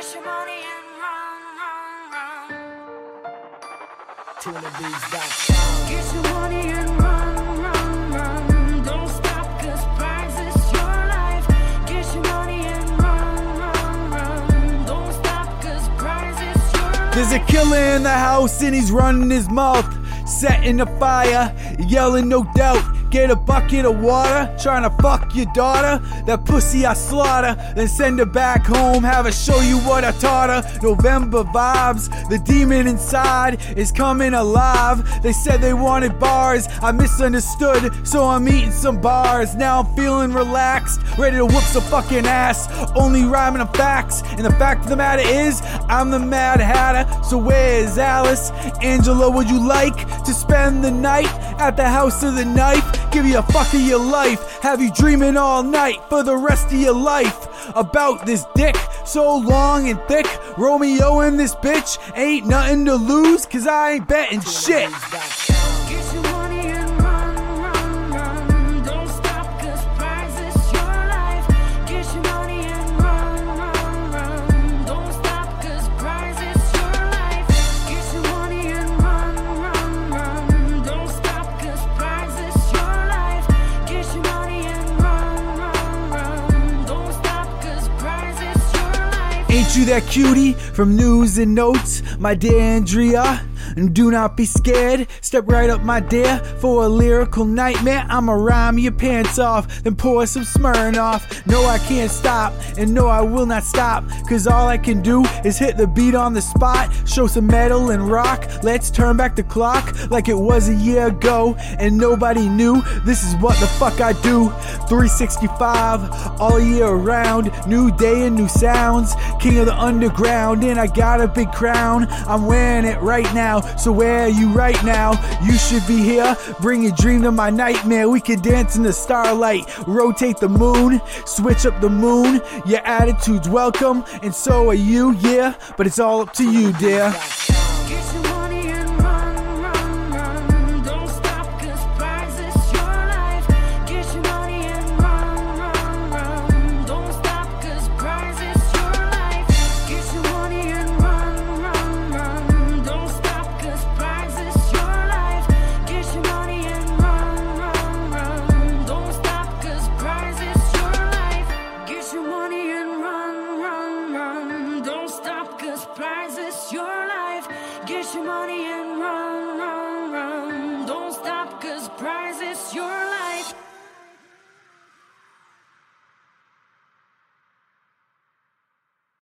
Your money and run, run, run. Get your money and run, run, run. Don't stop, cause prize is your life. Get your money and run, run, run. Don't stop, cause prize is your life. There's a killer in the house and he's running his mouth, setting the fire, yelling no doubt. Get a bucket of water, trying to fuck your daughter. That pussy I slaughter, then send her back home. Have her show you what I taught her. November vibes, the demon inside is coming alive. They said they wanted bars, I misunderstood, so I'm eating some bars. Now I'm feeling relaxed, ready to whoop some fucking ass. Only rhyming the facts, and the fact of the matter is, I'm the Mad Hatter. So where is Alice? Angela, would you like to spend the night at the house of the knife? Give you a fuck of your life, have you dreaming all night for the rest of your life about this dick so long and thick. Romeo and this bitch ain't nothing to lose, cause I ain't betting shit. Ain't you that cutie from news and notes, my dear Andrea? And do not be scared. Step right up, my dear, for a lyrical nightmare. I'ma rhyme your pants off, then pour some Smirnoff. No, I can't stop, and no, I will not stop. Cause all I can do is hit the beat on the spot, show some metal and rock. Let's turn back the clock like it was a year ago, and nobody knew. This is what the fuck I do. 365 all year around, new day and new sounds. King of the underground, and I got a big crown. I'm wearing it right now, so where are you right now? You should be here. Bring your dream to my nightmare. We can dance in the starlight, rotate the moon, switch up the moon. Your attitude's welcome, and so are you, yeah. But it's all up to you, dear. get your money and run, run, run. Don't stop, cause prize is yours.